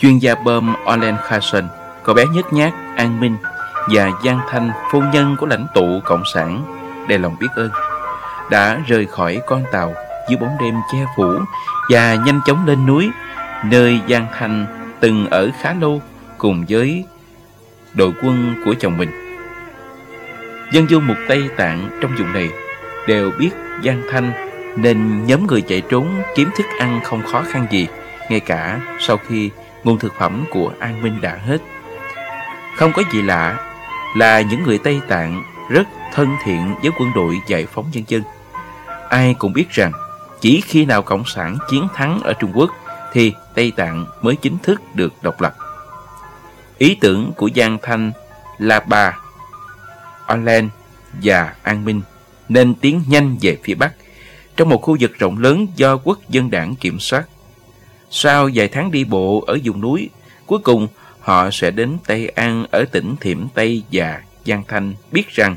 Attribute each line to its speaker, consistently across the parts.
Speaker 1: chuyên gia bơm Olen Carson, cậu bé nhếch nhác, an minh và Giang Thanh, phu nhân của lãnh tụ Cộng sản, đầy lòng biết ơn, đã rời khỏi con tàu dưới bóng đêm che phủ và nhanh chóng lên núi, nơi Giang Thanh từng ở khá lâu cùng với đội quân của chồng mình. Dân du mục Tây Tạng trong vùng này đều biết Giang Thanh nên nhóm người chạy trốn kiếm thức ăn không khó khăn gì, ngay cả sau khi nguồn thực phẩm của An Minh đã hết. Không có gì lạ là những người Tây Tạng rất thân thiện với quân đội giải phóng nhân dân. Ai cũng biết rằng chỉ khi nào Cộng sản chiến thắng ở Trung Quốc thì Tây Tạng mới chính thức được độc lập. Ý tưởng của Giang Thanh là bà, Orlen và An Minh nên tiến nhanh về phía Bắc trong một khu vực rộng lớn do quốc dân đảng kiểm soát. Sau vài tháng đi bộ ở vùng núi, cuối cùng họ sẽ đến Tây An ở tỉnh Thiểm Tây và Giang Thanh biết rằng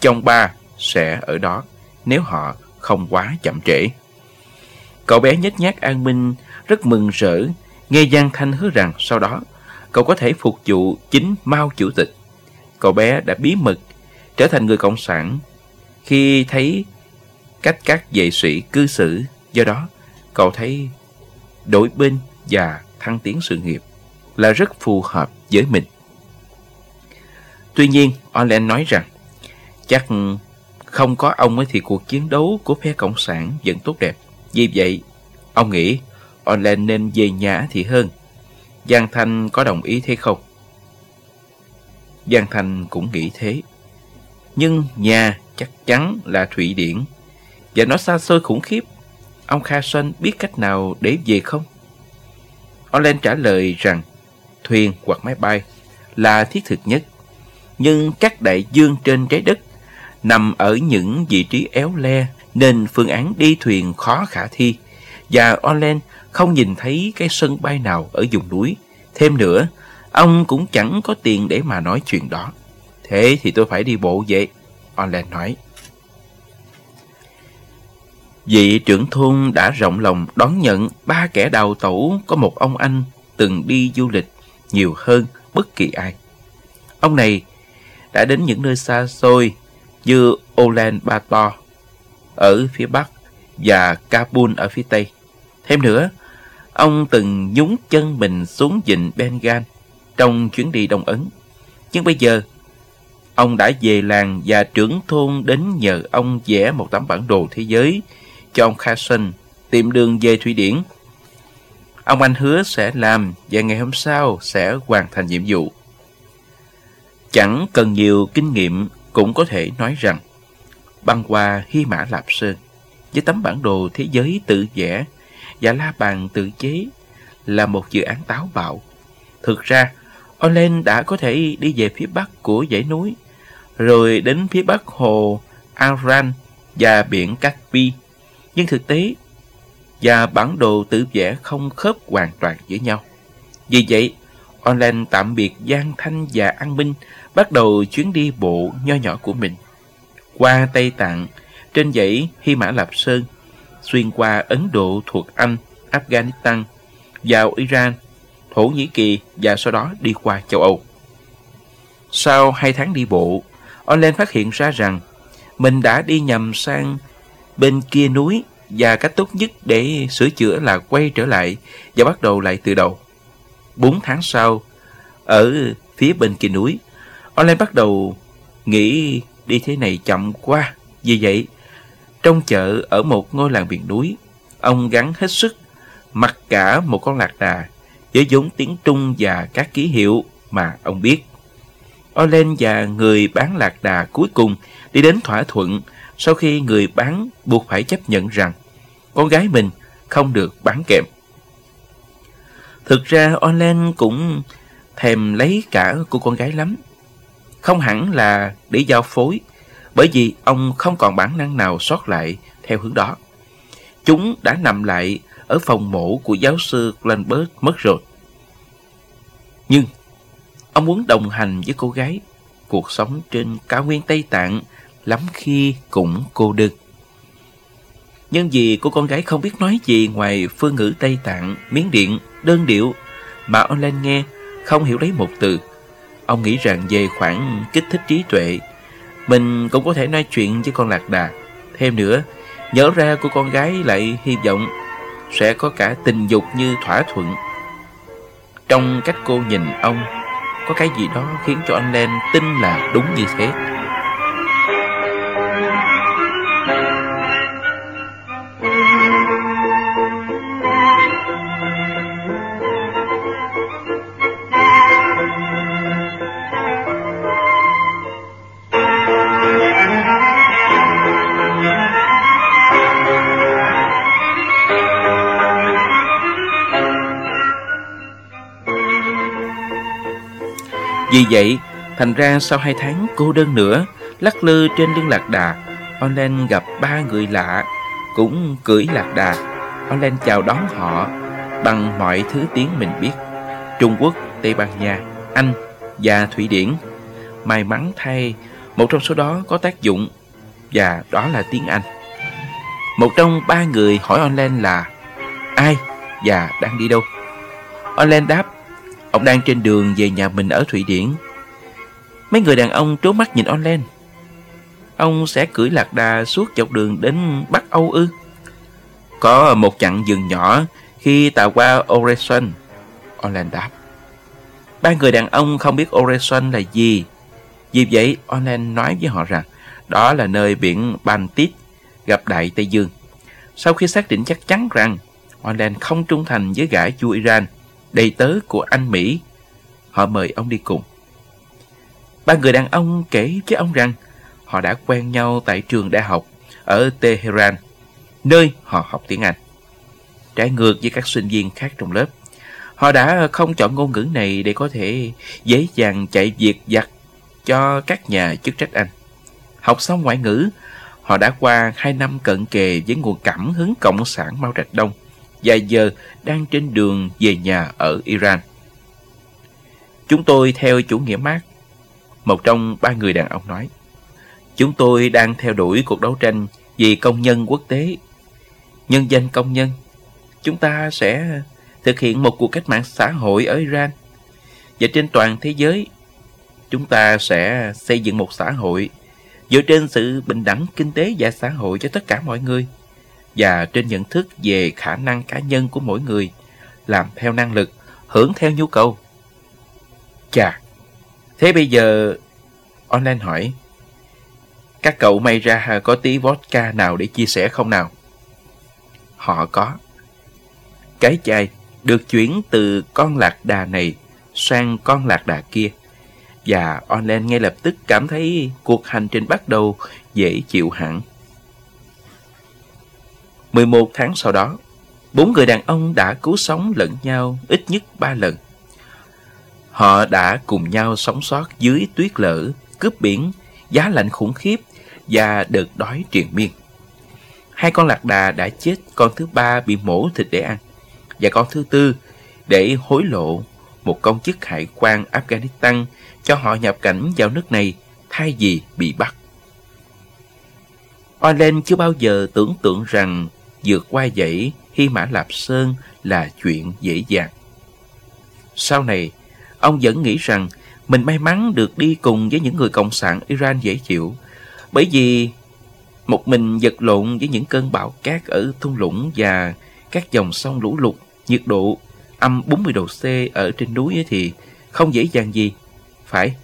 Speaker 1: chồng ba sẽ ở đó nếu họ không quá chậm trễ. Cậu bé nhếch nhác An Minh rất mừng rỡ nghe Giang Thanh hứa rằng sau đó cậu có thể phục vụ chính Mao Chủ tịch. Cậu bé đã bí mật trở thành người cộng sản khi thấy cách các vệ sĩ cư xử. Do đó, cậu thấy đổi bên và thăng tiến sự nghiệp là rất phù hợp với mình. Tuy nhiên, Orlen nói rằng chắc không có ông ấy thì cuộc chiến đấu của phe Cộng sản vẫn tốt đẹp. Vì vậy, ông nghĩ Orlen nên về nhà thì hơn. Giang Thanh có đồng ý thế không? Giang Thanh cũng nghĩ thế. Nhưng nhà chắc chắn là Thụy Điển. Và nó xa xôi khủng khiếp. Ông Kha Sơn biết cách nào để về không? Olen trả lời rằng thuyền hoặc máy bay là thiết thực nhất. Nhưng các đại dương trên trái đất nằm ở những vị trí éo le nên phương án đi thuyền khó khả thi. Và Orlen không nhìn thấy cái sân bay nào ở vùng núi. Thêm nữa, ông cũng chẳng có tiền để mà nói chuyện đó. Thế thì tôi phải đi bộ vậy, Orlen nói. Vị trưởng thôn đã rộng lòng đón nhận ba kẻ đào tẩu có một ông anh từng đi du lịch nhiều hơn bất kỳ ai. Ông này đã đến những nơi xa xôi như Ulaanbaatar ở phía bắc và Kabul ở phía tây. Thêm nữa, ông từng nhúng chân mình xuống vịnh Bengal trong chuyến đi Đông Ấn. Nhưng bây giờ, ông đã về làng và trưởng thôn đến nhờ ông vẽ một tấm bản đồ thế giới cho ông Carson tìm đường về Thụy Điển. Ông anh hứa sẽ làm và ngày hôm sau sẽ hoàn thành nhiệm vụ. Chẳng cần nhiều kinh nghiệm cũng có thể nói rằng băng qua Hy Mã Lạp Sơn với tấm bản đồ thế giới tự vẽ và la bàn tự chế là một dự án táo bạo. Thực ra, Olen đã có thể đi về phía bắc của dãy núi, rồi đến phía bắc hồ Aran và biển Caspi. Nhưng thực tế, và bản đồ tự vẽ không khớp hoàn toàn với nhau. Vì vậy, Online tạm biệt Giang Thanh và An Minh bắt đầu chuyến đi bộ nho nhỏ của mình. Qua Tây Tạng, trên dãy Hy Mã Lạp Sơn, xuyên qua Ấn Độ thuộc Anh, Afghanistan, vào Iran, Thổ Nhĩ Kỳ và sau đó đi qua châu Âu. Sau hai tháng đi bộ, Online phát hiện ra rằng mình đã đi nhầm sang bên kia núi và cách tốt nhất để sửa chữa là quay trở lại và bắt đầu lại từ đầu. Bốn tháng sau, ở phía bên kia núi, Online bắt đầu nghĩ đi thế này chậm quá. Vì vậy, trong chợ ở một ngôi làng miền núi, ông gắn hết sức mặc cả một con lạc đà với vốn tiếng Trung và các ký hiệu mà ông biết. Olen và người bán lạc đà cuối cùng đi đến thỏa thuận sau khi người bán buộc phải chấp nhận rằng con gái mình không được bán kèm. Thực ra Olen cũng thèm lấy cả của con gái lắm. Không hẳn là để giao phối, bởi vì ông không còn bản năng nào sót lại theo hướng đó. Chúng đã nằm lại ở phòng mổ của giáo sư Glenberg mất rồi. Nhưng ông muốn đồng hành với cô gái. Cuộc sống trên cao nguyên Tây Tạng lắm khi cũng cô đơn. Nhưng vì cô con gái không biết nói gì ngoài phương ngữ Tây Tạng, Miến Điện, đơn điệu, mà ông Lan nghe không hiểu lấy một từ. Ông nghĩ rằng về khoản kích thích trí tuệ, mình cũng có thể nói chuyện với con lạc đà. Thêm nữa, nhớ ra của con gái lại hy vọng sẽ có cả tình dục như thỏa thuận. Trong cách cô nhìn ông, có cái gì đó khiến cho anh Len tin là đúng như thế. Vì vậy, thành ra sau hai tháng cô đơn nữa, lắc lư trên lưng lạc đà, Olen gặp ba người lạ, cũng cưỡi lạc đà. Olen chào đón họ bằng mọi thứ tiếng mình biết. Trung Quốc, Tây Ban Nha, Anh và Thụy Điển. May mắn thay, một trong số đó có tác dụng và đó là tiếng Anh. Một trong ba người hỏi Olen là ai và đang đi đâu. Olen đáp Ông đang trên đường về nhà mình ở Thụy Điển. Mấy người đàn ông trố mắt nhìn online. Ông sẽ cưỡi lạc đà suốt dọc đường đến Bắc Âu ư? Có một chặng dừng nhỏ khi tàu qua Oreson. Online đáp. Ba người đàn ông không biết Oreson là gì. Vì vậy, Online nói với họ rằng đó là nơi biển Baltic gặp Đại Tây Dương. Sau khi xác định chắc chắn rằng Online không trung thành với gã vua Iran, đầy tớ của anh Mỹ. Họ mời ông đi cùng. Ba người đàn ông kể với ông rằng họ đã quen nhau tại trường đại học ở Tehran, nơi họ học tiếng Anh. Trái ngược với các sinh viên khác trong lớp, họ đã không chọn ngôn ngữ này để có thể dễ dàng chạy việc giặt cho các nhà chức trách Anh. Học xong ngoại ngữ, họ đã qua hai năm cận kề với nguồn cảm hứng Cộng sản Mao Trạch Đông vài giờ đang trên đường về nhà ở Iran. Chúng tôi theo chủ nghĩa Marx, một trong ba người đàn ông nói. Chúng tôi đang theo đuổi cuộc đấu tranh vì công nhân quốc tế. Nhân danh công nhân, chúng ta sẽ thực hiện một cuộc cách mạng xã hội ở Iran. Và trên toàn thế giới, chúng ta sẽ xây dựng một xã hội dựa trên sự bình đẳng kinh tế và xã hội cho tất cả mọi người và trên nhận thức về khả năng cá nhân của mỗi người, làm theo năng lực, hưởng theo nhu cầu. Chà, thế bây giờ online hỏi, các cậu may ra có tí vodka nào để chia sẻ không nào? Họ có. Cái chai được chuyển từ con lạc đà này sang con lạc đà kia. Và online ngay lập tức cảm thấy cuộc hành trình bắt đầu dễ chịu hẳn. 11 tháng sau đó, bốn người đàn ông đã cứu sống lẫn nhau ít nhất ba lần. Họ đã cùng nhau sống sót dưới tuyết lở, cướp biển, giá lạnh khủng khiếp và đợt đói triền miên. Hai con lạc đà đã chết, con thứ ba bị mổ thịt để ăn, và con thứ tư để hối lộ một công chức hải quan Afghanistan cho họ nhập cảnh vào nước này thay vì bị bắt. Orlen chưa bao giờ tưởng tượng rằng vượt qua dãy Hy Mã Lạp Sơn là chuyện dễ dàng. Sau này, ông vẫn nghĩ rằng mình may mắn được đi cùng với những người cộng sản Iran dễ chịu, bởi vì một mình vật lộn với những cơn bão cát ở thung lũng và các dòng sông lũ lụt, nhiệt độ âm 40 độ C ở trên núi thì không dễ dàng gì. Phải,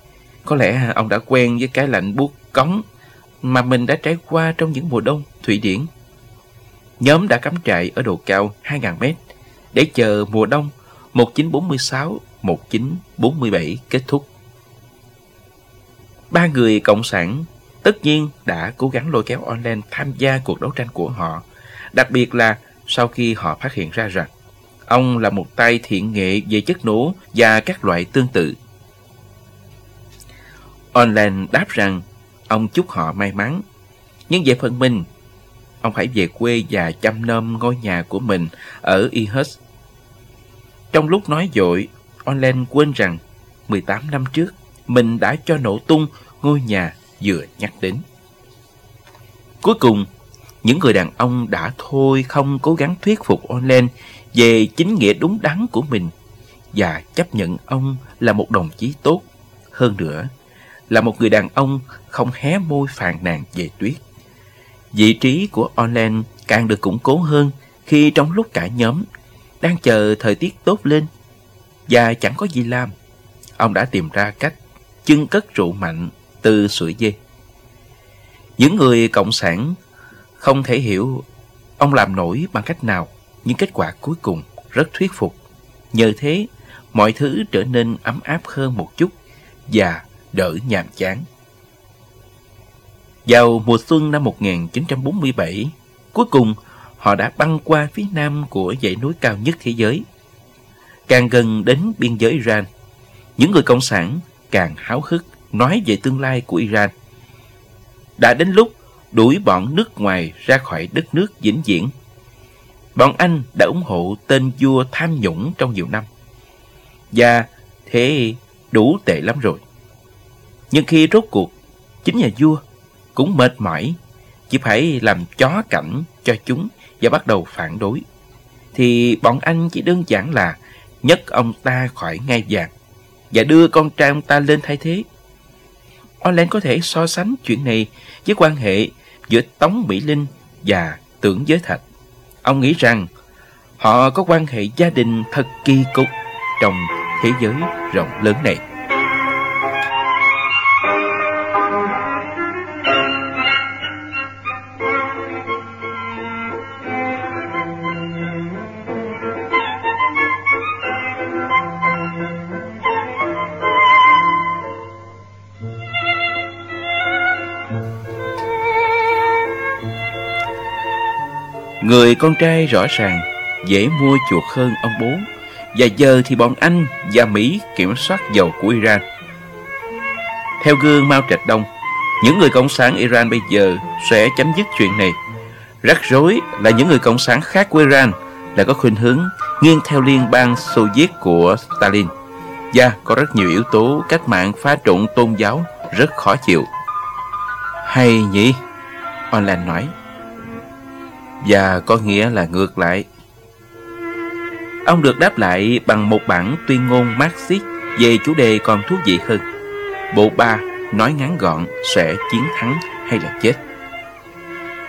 Speaker 1: có lẽ ông đã quen với cái lạnh buốt cống mà mình đã trải qua trong những mùa đông Thụy Điển. Nhóm đã cắm trại ở độ cao 2.000 mét để chờ mùa đông 1946-1947 kết thúc. Ba người cộng sản tất nhiên đã cố gắng lôi kéo online tham gia cuộc đấu tranh của họ, đặc biệt là sau khi họ phát hiện ra rằng ông là một tay thiện nghệ về chất nổ và các loại tương tự. Online đáp rằng ông chúc họ may mắn, nhưng về phần mình, ông phải về quê và chăm nom ngôi nhà của mình ở Ihus. Trong lúc nói dội, Olen quên rằng 18 năm trước, mình đã cho nổ tung ngôi nhà vừa nhắc đến. Cuối cùng, những người đàn ông đã thôi không cố gắng thuyết phục Olen về chính nghĩa đúng đắn của mình và chấp nhận ông là một đồng chí tốt. Hơn nữa, là một người đàn ông không hé môi phàn nàn về tuyết. Vị trí của Orlen càng được củng cố hơn khi trong lúc cả nhóm đang chờ thời tiết tốt lên và chẳng có gì làm, ông đã tìm ra cách chưng cất rượu mạnh từ sủi dê. Những người cộng sản không thể hiểu ông làm nổi bằng cách nào, nhưng kết quả cuối cùng rất thuyết phục. Nhờ thế, mọi thứ trở nên ấm áp hơn một chút và đỡ nhàm chán. Vào mùa xuân năm 1947, cuối cùng họ đã băng qua phía nam của dãy núi cao nhất thế giới. Càng gần đến biên giới Iran, những người cộng sản càng háo hức nói về tương lai của Iran. Đã đến lúc đuổi bọn nước ngoài ra khỏi đất nước vĩnh viễn. Bọn Anh đã ủng hộ tên vua tham nhũng trong nhiều năm. Và thế đủ tệ lắm rồi. Nhưng khi rốt cuộc, chính nhà vua cũng mệt mỏi, chỉ phải làm chó cảnh cho chúng và bắt đầu phản đối. Thì bọn anh chỉ đơn giản là nhấc ông ta khỏi ngai vàng và đưa con trai ông ta lên thay thế. Orlen có thể so sánh chuyện này với quan hệ giữa Tống Mỹ Linh và Tưởng Giới Thạch. Ông nghĩ rằng họ có quan hệ gia đình thật kỳ cục trong thế giới rộng lớn này. Người con trai rõ ràng, dễ mua chuột hơn ông bố. Và giờ thì bọn Anh và Mỹ kiểm soát dầu của Iran. Theo gương Mao Trạch Đông, Những người cộng sản Iran bây giờ sẽ chấm dứt chuyện này. Rắc rối là những người cộng sản khác của Iran là có khuynh hướng nghiêng theo liên bang Xô Viết của Stalin. Và có rất nhiều yếu tố cách mạng phá trộn tôn giáo rất khó chịu. Hay nhỉ? Online nói và có nghĩa là ngược lại. Ông được đáp lại bằng một bản tuyên ngôn Marxist về chủ đề còn thú vị hơn. Bộ ba nói ngắn gọn sẽ chiến thắng hay là chết.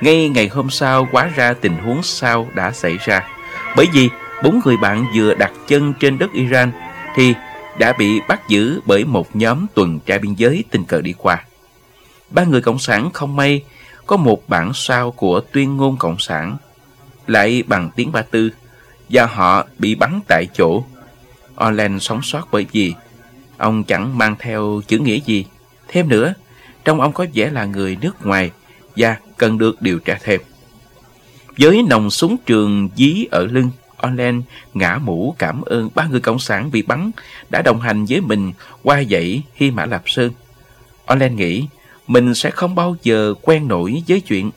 Speaker 1: Ngay ngày hôm sau quá ra tình huống sau đã xảy ra. Bởi vì bốn người bạn vừa đặt chân trên đất Iran thì đã bị bắt giữ bởi một nhóm tuần tra biên giới tình cờ đi qua. Ba người cộng sản không may có một bản sao của tuyên ngôn Cộng sản, lại bằng tiếng Ba Tư, và họ bị bắn tại chỗ. Orland sống sót bởi vì ông chẳng mang theo chữ nghĩa gì. Thêm nữa, trong ông có vẻ là người nước ngoài và cần được điều tra thêm. Với nòng súng trường dí ở lưng, Orland ngã mũ cảm ơn ba người cộng sản bị bắn đã đồng hành với mình qua dãy Hy Mã Lạp Sơn. Orland nghĩ mình sẽ không bao giờ quen nổi với chuyện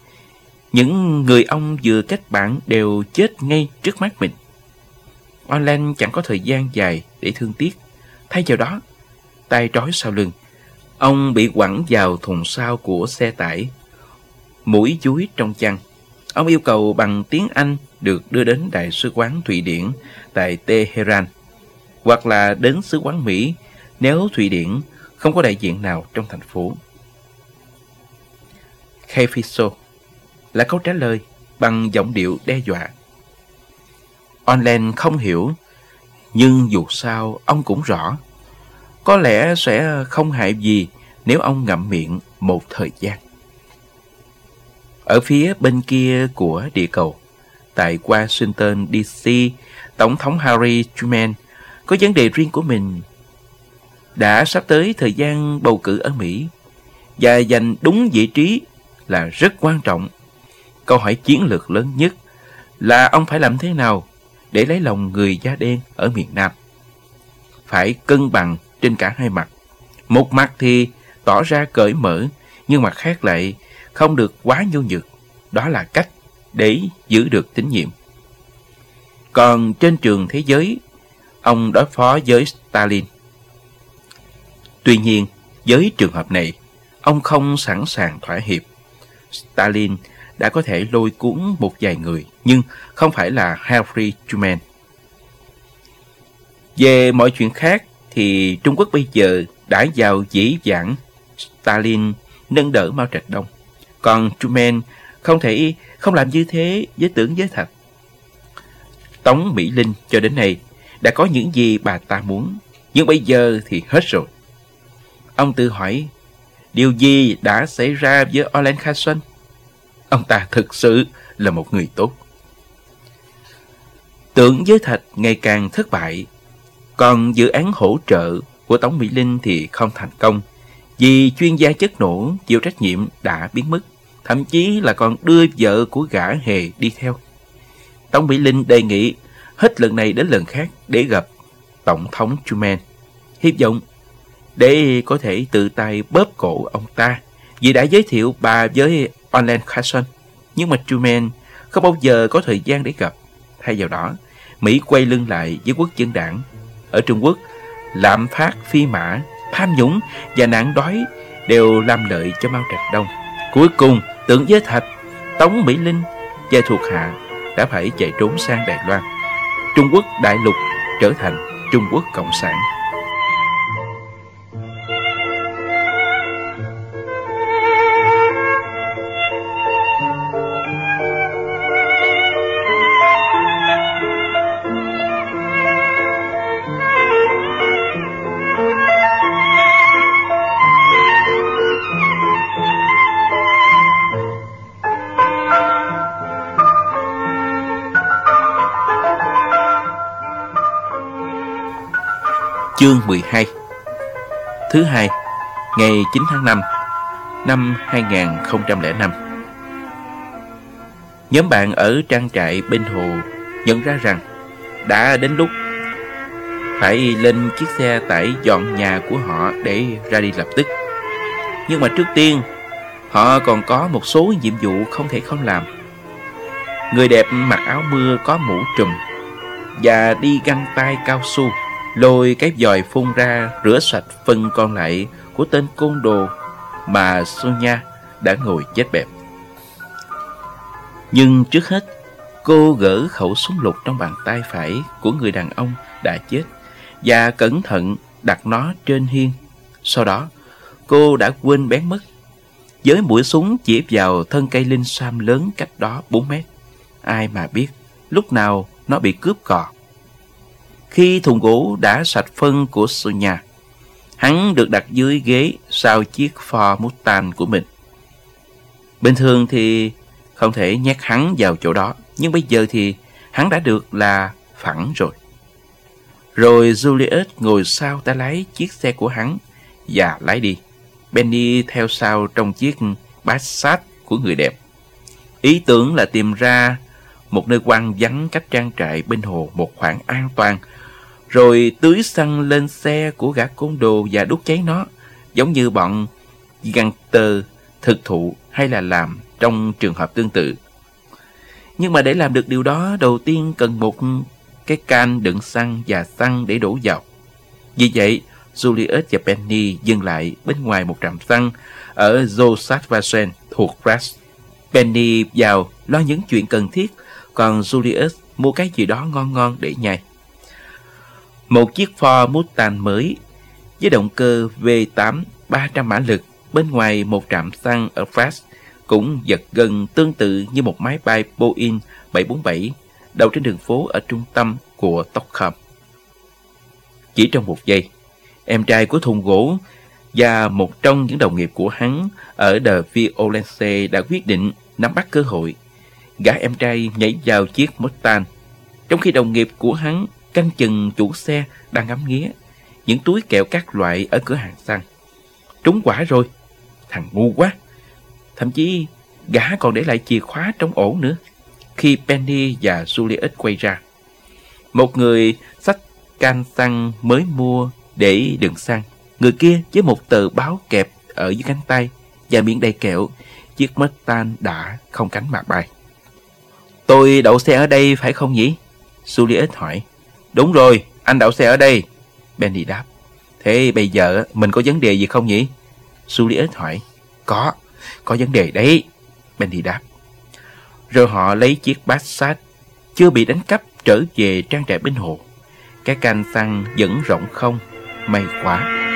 Speaker 1: những người ông vừa kết bạn đều chết ngay trước mắt mình. Orlan chẳng có thời gian dài để thương tiếc. Thay vào đó, tay trói sau lưng, ông bị quẳng vào thùng sau của xe tải. Mũi chuối trong chăn. Ông yêu cầu bằng tiếng Anh được đưa đến Đại sứ quán Thụy Điển tại Tehran hoặc là đến sứ quán Mỹ nếu Thụy Điển không có đại diện nào trong thành phố. Kefiso là câu trả lời bằng giọng điệu đe dọa. Onlen không hiểu, nhưng dù sao ông cũng rõ. Có lẽ sẽ không hại gì nếu ông ngậm miệng một thời gian. Ở phía bên kia của địa cầu, tại Washington DC, Tổng thống Harry Truman có vấn đề riêng của mình. Đã sắp tới thời gian bầu cử ở Mỹ và giành đúng vị trí là rất quan trọng. Câu hỏi chiến lược lớn nhất là ông phải làm thế nào để lấy lòng người da đen ở miền Nam. Phải cân bằng trên cả hai mặt. Một mặt thì tỏ ra cởi mở, nhưng mặt khác lại không được quá nhu nhược. Đó là cách để giữ được tín nhiệm. Còn trên trường thế giới, ông đối phó với Stalin. Tuy nhiên, với trường hợp này, ông không sẵn sàng thỏa hiệp. Stalin đã có thể lôi cuốn một vài người, nhưng không phải là Harry Truman. Về mọi chuyện khác thì Trung Quốc bây giờ đã giàu dĩ dãn Stalin nâng đỡ Mao Trạch Đông. Còn Truman không thể không làm như thế với tưởng giới thật. Tống Mỹ Linh cho đến nay đã có những gì bà ta muốn, nhưng bây giờ thì hết rồi. Ông tự hỏi, điều gì đã xảy ra với Olen Carson? Ông ta thực sự là một người tốt. Tưởng giới thạch ngày càng thất bại, còn dự án hỗ trợ của Tổng Mỹ Linh thì không thành công vì chuyên gia chất nổ chịu trách nhiệm đã biến mất, thậm chí là còn đưa vợ của gã hề đi theo. Tổng Mỹ Linh đề nghị hết lần này đến lần khác để gặp Tổng thống Truman. Hy vọng để có thể tự tay bóp cổ ông ta vì đã giới thiệu bà với Orland Carson. Nhưng mà Truman không bao giờ có thời gian để gặp. Thay vào đó, Mỹ quay lưng lại với quốc dân đảng. Ở Trung Quốc, lạm phát phi mã, tham nhũng và nạn đói đều làm lợi cho Mao Trạch Đông. Cuối cùng, tưởng giới thạch, Tống Mỹ Linh và thuộc hạ đã phải chạy trốn sang Đài Loan. Trung Quốc đại lục trở thành Trung Quốc Cộng sản. Chương 12 Thứ hai, ngày 9 tháng 5 năm 2005 Nhóm bạn ở trang trại bên hồ nhận ra rằng đã đến lúc phải lên chiếc xe tải dọn nhà của họ để ra đi lập tức. Nhưng mà trước tiên, họ còn có một số nhiệm vụ không thể không làm. Người đẹp mặc áo mưa có mũ trùm và đi găng tay cao su lôi cái vòi phun ra rửa sạch phân còn lại của tên côn đồ mà Sonia đã ngồi chết bẹp. Nhưng trước hết, cô gỡ khẩu súng lục trong bàn tay phải của người đàn ông đã chết và cẩn thận đặt nó trên hiên. Sau đó, cô đã quên bén mất. Với mũi súng chỉ vào thân cây linh sam lớn cách đó 4 mét. Ai mà biết lúc nào nó bị cướp cò. Khi thùng gỗ đã sạch phân của Sonia, hắn được đặt dưới ghế sau chiếc Ford Mustang của mình. Bình thường thì không thể nhét hắn vào chỗ đó, nhưng bây giờ thì hắn đã được là phẳng rồi. Rồi Julius ngồi sau ta lái chiếc xe của hắn và lái đi. Benny theo sau trong chiếc Passat của người đẹp. Ý tưởng là tìm ra một nơi quan vắng cách trang trại bên hồ một khoảng an toàn rồi tưới xăng lên xe của gã côn đồ và đốt cháy nó, giống như bọn gangster thực thụ hay là làm trong trường hợp tương tự. Nhưng mà để làm được điều đó, đầu tiên cần một cái can đựng xăng và xăng để đổ vào. Vì vậy, Julius và Penny dừng lại bên ngoài một trạm xăng ở Josatvasen thuộc Brass. Penny vào lo những chuyện cần thiết, còn Julius mua cái gì đó ngon ngon để nhai. Một chiếc Ford Mustang mới với động cơ V8 300 mã lực bên ngoài một trạm xăng ở Fast cũng giật gần tương tự như một máy bay Boeing 747 đậu trên đường phố ở trung tâm của Stockholm. Chỉ trong một giây, em trai của thùng gỗ và một trong những đồng nghiệp của hắn ở The Violence đã quyết định nắm bắt cơ hội. Gã em trai nhảy vào chiếc Mustang, trong khi đồng nghiệp của hắn canh chừng chủ xe đang ngắm nghía những túi kẹo các loại ở cửa hàng xăng. Trúng quả rồi, thằng ngu quá. Thậm chí gã còn để lại chìa khóa trong ổ nữa. Khi Penny và Juliet quay ra, một người sách can xăng mới mua để đựng xăng. Người kia với một tờ báo kẹp ở dưới cánh tay và miệng đầy kẹo, chiếc mất tan đã không cánh mà bay. Tôi đậu xe ở đây phải không nhỉ? Juliet hỏi. Đúng rồi, anh đậu xe ở đây. Benny đáp. Thế bây giờ mình có vấn đề gì không nhỉ? Juliet hỏi. Có, có vấn đề đấy. Benny đáp. Rồi họ lấy chiếc Passat chưa bị đánh cắp trở về trang trại bên hồ. Cái can xăng vẫn rộng không May quá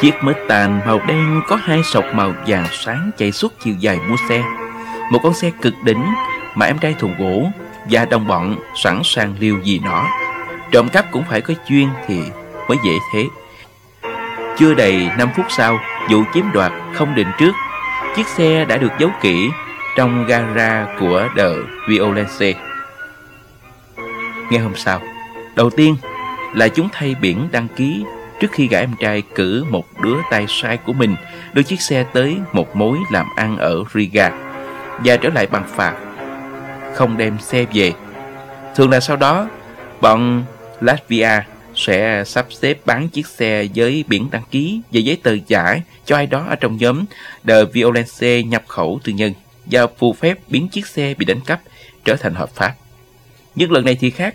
Speaker 1: Chiếc mới tàn màu đen có hai sọc màu vàng sáng chạy suốt chiều dài mua xe. Một con xe cực đỉnh mà em trai thùng gỗ và đồng bọn sẵn sàng liều gì nó. Trộm cắp cũng phải có chuyên thì mới dễ thế. Chưa đầy 5 phút sau, vụ chiếm đoạt không định trước. Chiếc xe đã được giấu kỹ trong gara của The Violence. Ngày hôm sau, đầu tiên là chúng thay biển đăng ký trước khi gã em trai cử một đứa tay sai của mình đưa chiếc xe tới một mối làm ăn ở Riga và trở lại bằng phạt, không đem xe về. Thường là sau đó, bọn Latvia sẽ sắp xếp bán chiếc xe với biển đăng ký và giấy tờ giả cho ai đó ở trong nhóm The Violence nhập khẩu tư nhân và phù phép biến chiếc xe bị đánh cắp trở thành hợp pháp. Nhưng lần này thì khác,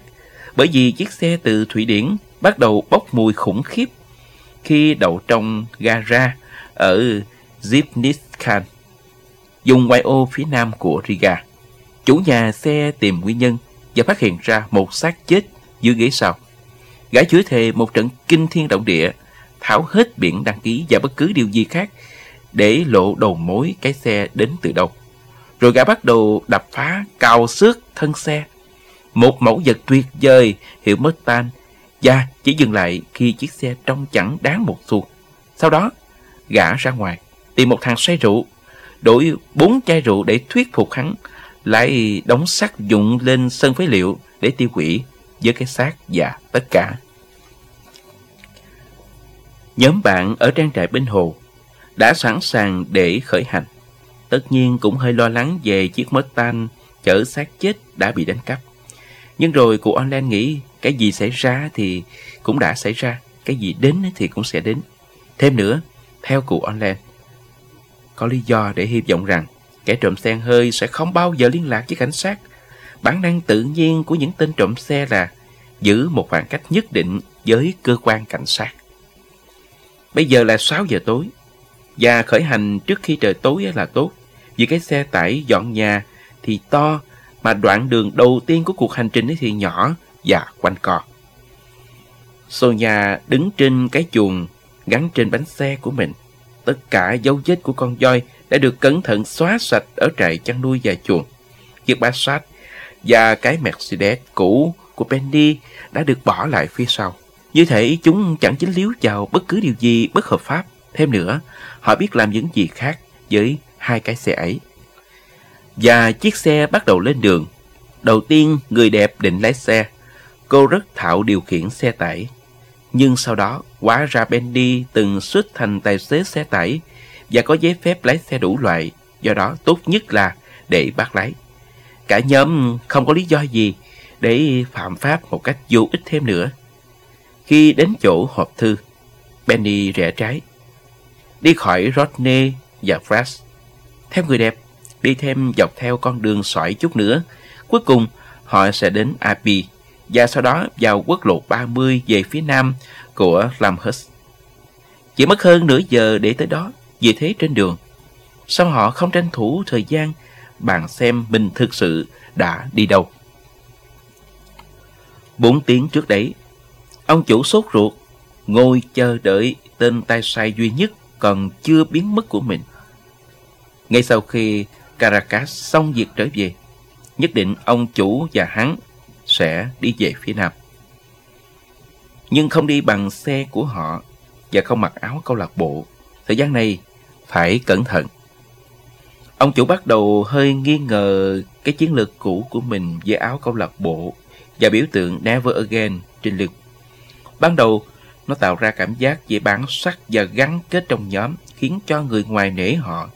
Speaker 1: bởi vì chiếc xe từ Thụy Điển bắt đầu bốc mùi khủng khiếp khi đậu trong gara ở Zipniskan, dùng ngoại ô phía nam của Riga. Chủ nhà xe tìm nguyên nhân và phát hiện ra một xác chết dưới ghế sau. Gã chửi thề một trận kinh thiên động địa, tháo hết biển đăng ký và bất cứ điều gì khác để lộ đầu mối cái xe đến từ đâu. Rồi gã bắt đầu đập phá, cào xước thân xe. Một mẫu vật tuyệt vời hiệu Mustang và chỉ dừng lại khi chiếc xe trông chẳng đáng một xu. Sau đó, gã ra ngoài, tìm một thằng say rượu, đổi bốn chai rượu để thuyết phục hắn, lại đóng sắt dụng lên sân phế liệu để tiêu hủy với cái xác và tất cả. Nhóm bạn ở trang trại bên hồ đã sẵn sàng để khởi hành. Tất nhiên cũng hơi lo lắng về chiếc Mustang chở xác chết đã bị đánh cắp. Nhưng rồi cụ online nghĩ cái gì xảy ra thì cũng đã xảy ra, cái gì đến thì cũng sẽ đến. Thêm nữa, theo cụ online, có lý do để hy vọng rằng kẻ trộm xe hơi sẽ không bao giờ liên lạc với cảnh sát. Bản năng tự nhiên của những tên trộm xe là giữ một khoảng cách nhất định với cơ quan cảnh sát. Bây giờ là 6 giờ tối, và khởi hành trước khi trời tối là tốt, vì cái xe tải dọn nhà thì to, mà đoạn đường đầu tiên của cuộc hành trình thì nhỏ và quanh co. Sonia đứng trên cái chuồng gắn trên bánh xe của mình. Tất cả dấu vết của con voi đã được cẩn thận xóa sạch ở trại chăn nuôi và chuồng. Chiếc Passat và cái Mercedes cũ của Penny đã được bỏ lại phía sau. Như thể chúng chẳng chính liếu vào bất cứ điều gì bất hợp pháp. Thêm nữa, họ biết làm những gì khác với hai cái xe ấy. Và chiếc xe bắt đầu lên đường. Đầu tiên, người đẹp định lái xe. Cô rất thạo điều khiển xe tải. Nhưng sau đó, quá ra Bendy từng xuất thành tài xế xe tải và có giấy phép lái xe đủ loại, do đó tốt nhất là để bác lái. Cả nhóm không có lý do gì để phạm pháp một cách vô ích thêm nữa. Khi đến chỗ hộp thư, Benny rẽ trái, đi khỏi Rodney và Fresh. Theo người đẹp, đi thêm dọc theo con đường sỏi chút nữa. Cuối cùng, họ sẽ đến Abbey và sau đó vào quốc lộ 30 về phía nam của Lamhurst. Chỉ mất hơn nửa giờ để tới đó, vì thế trên đường. Sao họ không tranh thủ thời gian bàn xem mình thực sự đã đi đâu? Bốn tiếng trước đấy, ông chủ sốt ruột ngồi chờ đợi tên tay sai duy nhất còn chưa biến mất của mình. Ngay sau khi Caracas xong việc trở về, nhất định ông chủ và hắn sẽ đi về phía nam. Nhưng không đi bằng xe của họ và không mặc áo câu lạc bộ. Thời gian này phải cẩn thận. Ông chủ bắt đầu hơi nghi ngờ cái chiến lược cũ của mình với áo câu lạc bộ và biểu tượng Never Again trên lưng. Ban đầu, nó tạo ra cảm giác về bản sắc và gắn kết trong nhóm khiến cho người ngoài nể họ.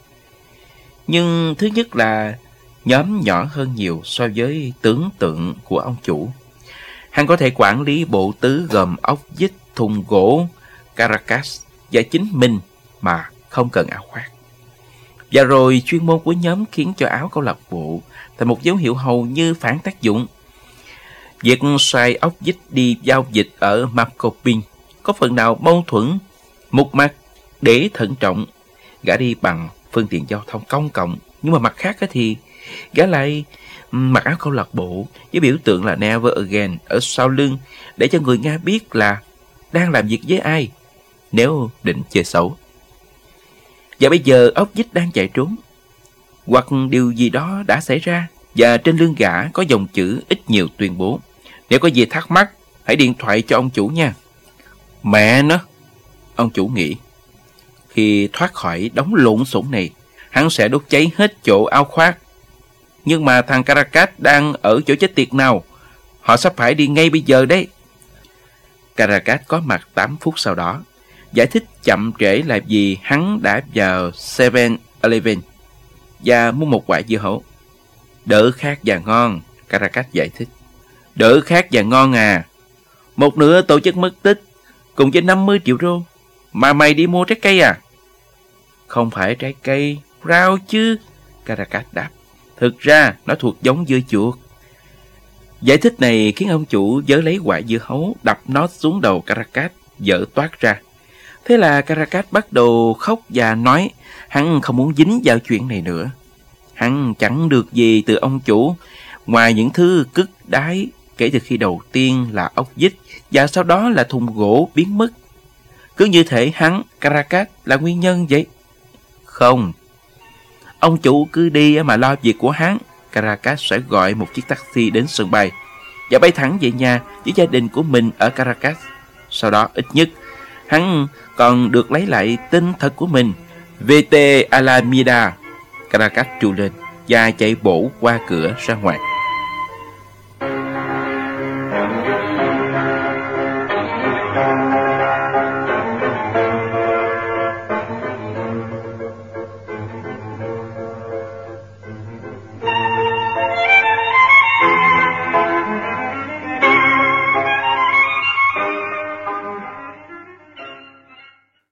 Speaker 1: Nhưng thứ nhất là nhóm nhỏ hơn nhiều so với tưởng tượng của ông chủ. Hắn có thể quản lý bộ tứ gồm ốc vít, thùng gỗ, Caracas và chính mình mà không cần áo khoác. Và rồi chuyên môn của nhóm khiến cho áo câu lạc bộ thành một dấu hiệu hầu như phản tác dụng. Việc xoay ốc vít đi giao dịch ở Marcopin có phần nào mâu thuẫn, một mặt để thận trọng, gã đi bằng phương tiện giao thông công cộng, nhưng mà mặt khác thì gã lại mặc áo câu lạc bộ với biểu tượng là Never Again ở sau lưng để cho người Nga biết là đang làm việc với ai nếu định chơi xấu. Và bây giờ ốc dít đang chạy trốn hoặc điều gì đó đã xảy ra và trên lưng gã có dòng chữ ít nhiều tuyên bố. Nếu có gì thắc mắc, hãy điện thoại cho ông chủ nha. Mẹ nó! Ông chủ nghĩ. Khi thoát khỏi đống lộn xộn này, hắn sẽ đốt cháy hết chỗ áo khoác. Nhưng mà thằng Caracas đang ở chỗ chết tiệt nào? Họ sắp phải đi ngay bây giờ đấy. Caracas có mặt 8 phút sau đó. Giải thích chậm trễ là vì hắn đã vào 7-Eleven và mua một quả dưa hấu. Đỡ khác và ngon, Caracas giải thích. Đỡ khác và ngon à. Một nửa tổ chức mất tích, cùng với 50 triệu rô. Mà mày đi mua trái cây à? Không phải trái cây, rau chứ. Caracas đáp. Thực ra, nó thuộc giống dưa chuột. Giải thích này khiến ông chủ dớ lấy quả dưa hấu đập nó xuống đầu Caracas, dở toát ra. Thế là Caracas bắt đầu khóc và nói hắn không muốn dính vào chuyện này nữa. Hắn chẳng được gì từ ông chủ, ngoài những thứ cứt đái kể từ khi đầu tiên là ốc dích và sau đó là thùng gỗ biến mất. Cứ như thể hắn, Caracas, là nguyên nhân vậy. Không. Ông chủ cứ đi mà lo việc của hắn. Caracas sẽ gọi một chiếc taxi đến sân bay và bay thẳng về nhà với gia đình của mình ở Caracas. Sau đó ít nhất, hắn còn được lấy lại tên thật của mình, VT Alameda. Caracas trụ lên và chạy bổ qua cửa ra ngoài.